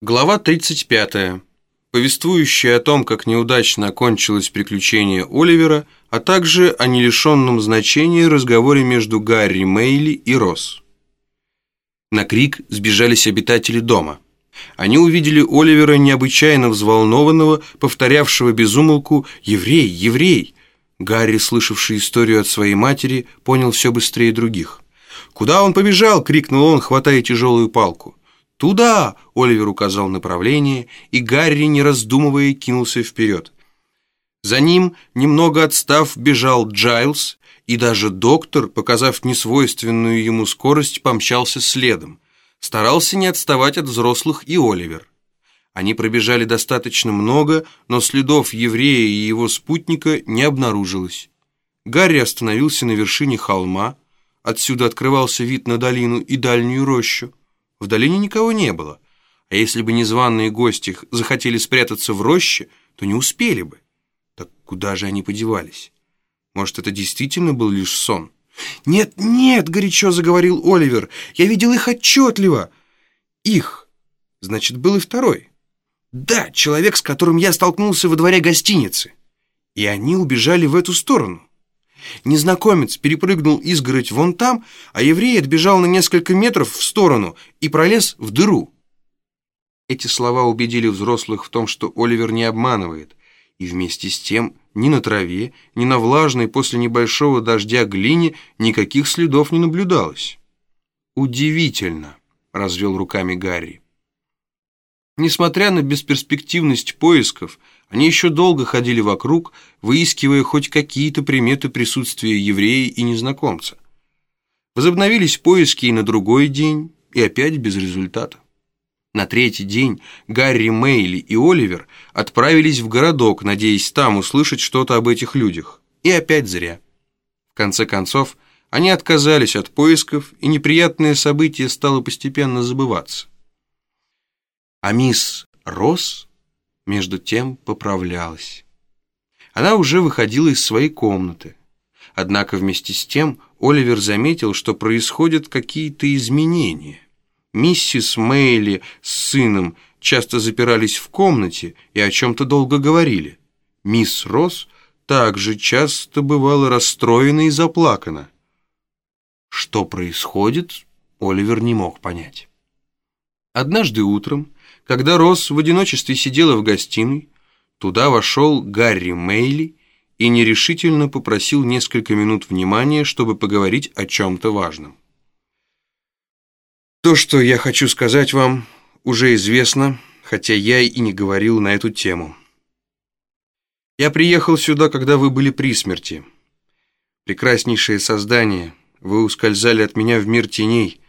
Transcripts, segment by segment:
Глава 35. Повествующая о том, как неудачно окончилось приключение Оливера, а также о нелишенном значении разговоре между Гарри Мейли и Росс. На крик сбежались обитатели дома. Они увидели Оливера необычайно взволнованного, повторявшего безумолку «Еврей! Еврей!». Гарри, слышавший историю от своей матери, понял все быстрее других. «Куда он побежал?» — крикнул он, хватая тяжелую палку. «Туда!» — Оливер указал направление, и Гарри, не раздумывая, кинулся вперед. За ним, немного отстав, бежал Джайлз, и даже доктор, показав несвойственную ему скорость, помчался следом. Старался не отставать от взрослых и Оливер. Они пробежали достаточно много, но следов еврея и его спутника не обнаружилось. Гарри остановился на вершине холма, отсюда открывался вид на долину и дальнюю рощу. В долине никого не было, а если бы незваные гости захотели спрятаться в роще, то не успели бы. Так куда же они подевались? Может, это действительно был лишь сон? «Нет, нет!» — горячо заговорил Оливер. «Я видел их отчетливо!» «Их!» Значит, был и второй. «Да, человек, с которым я столкнулся во дворе гостиницы!» И они убежали в эту сторону. Незнакомец перепрыгнул изгородь вон там, а еврей отбежал на несколько метров в сторону и пролез в дыру. Эти слова убедили взрослых в том, что Оливер не обманывает, и вместе с тем ни на траве, ни на влажной после небольшого дождя глине никаких следов не наблюдалось. «Удивительно», — развел руками Гарри. Несмотря на бесперспективность поисков, они еще долго ходили вокруг, выискивая хоть какие-то приметы присутствия еврея и незнакомца. Возобновились поиски и на другой день, и опять без результата. На третий день Гарри, Мейли и Оливер отправились в городок, надеясь там услышать что-то об этих людях. И опять зря. В конце концов, они отказались от поисков, и неприятное событие стало постепенно забываться. А мисс Росс, между тем, поправлялась. Она уже выходила из своей комнаты. Однако вместе с тем Оливер заметил, что происходят какие-то изменения. Миссис Мейли с сыном часто запирались в комнате и о чем-то долго говорили. Мисс Росс также часто бывала расстроена и заплакана. Что происходит, Оливер не мог понять. Однажды утром когда Росс в одиночестве сидела в гостиной, туда вошел Гарри Мейли и нерешительно попросил несколько минут внимания, чтобы поговорить о чем-то важном. То, что я хочу сказать вам, уже известно, хотя я и не говорил на эту тему. Я приехал сюда, когда вы были при смерти. Прекраснейшее создание, вы ускользали от меня в мир теней.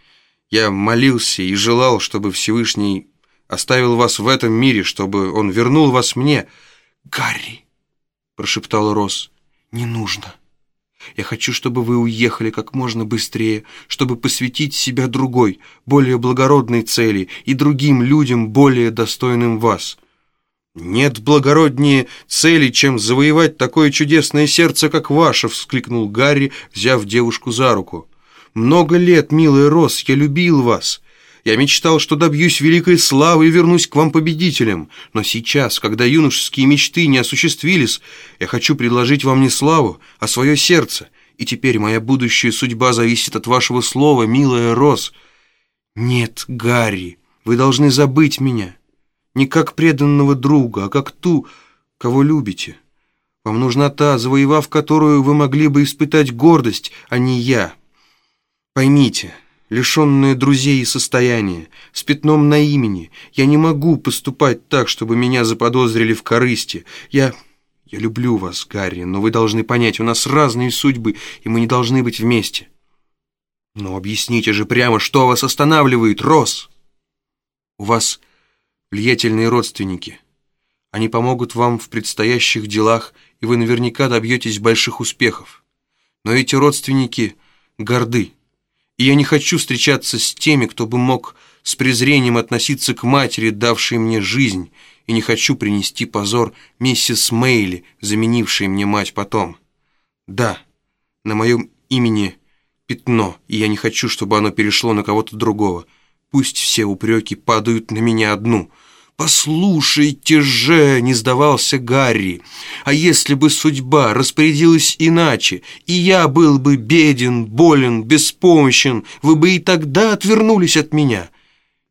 Я молился и желал, чтобы Всевышний оставил вас в этом мире, чтобы он вернул вас мне. Гарри, прошептал Росс, не нужно. Я хочу, чтобы вы уехали как можно быстрее, чтобы посвятить себя другой, более благородной цели и другим людям, более достойным вас. «Нет благороднее цели, чем завоевать такое чудесное сердце, как ваше!» — вскликнул Гарри, взяв девушку за руку. «Много лет, милая Росс, я любил вас. Я мечтал, что добьюсь великой славы и вернусь к вам победителем. Но сейчас, когда юношеские мечты не осуществились, я хочу предложить вам не славу, а свое сердце. И теперь моя будущая судьба зависит от вашего слова, милая Рос. Нет, Гарри, вы должны забыть меня. Не как преданного друга, а как ту, кого любите. Вам нужна та, завоевав которую вы могли бы испытать гордость, а не я. Поймите, лишенная друзей и состояния, с пятном на имени. Я не могу поступать так, чтобы меня заподозрили в корысти. Я... я люблю вас, Гарри, но вы должны понять, у нас разные судьбы, и мы не должны быть вместе. Но объясните же прямо, что вас останавливает, Рос? У вас влиятельные родственники. Они помогут вам в предстоящих делах, и вы наверняка добьетесь больших успехов. Но эти родственники горды и я не хочу встречаться с теми, кто бы мог с презрением относиться к матери, давшей мне жизнь, и не хочу принести позор миссис Мейли, заменившей мне мать потом. Да, на моем имени пятно, и я не хочу, чтобы оно перешло на кого-то другого. Пусть все упреки падают на меня одну — «Послушайте же!» — не сдавался Гарри. «А если бы судьба распорядилась иначе, и я был бы беден, болен, беспомощен, вы бы и тогда отвернулись от меня?»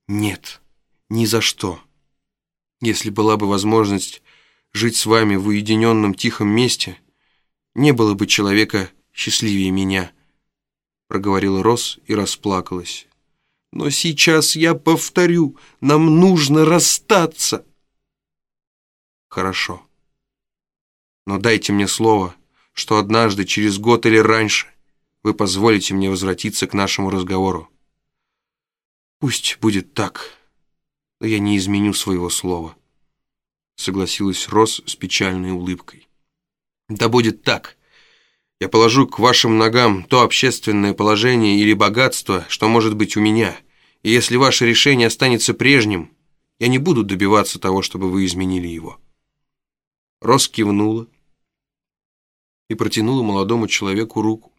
«Нет, ни за что. Если была бы возможность жить с вами в уединенном тихом месте, не было бы человека счастливее меня», — проговорила Рос и расплакалась. Но сейчас я повторю, нам нужно расстаться. Хорошо. Но дайте мне слово, что однажды, через год или раньше, вы позволите мне возвратиться к нашему разговору. Пусть будет так, но я не изменю своего слова, согласилась Рос с печальной улыбкой. Да будет так. Я положу к вашим ногам то общественное положение или богатство, что может быть у меня. И если ваше решение останется прежним, я не буду добиваться того, чтобы вы изменили его». Рос кивнула и протянула молодому человеку руку.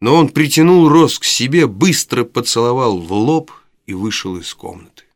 Но он притянул Рос к себе, быстро поцеловал в лоб и вышел из комнаты.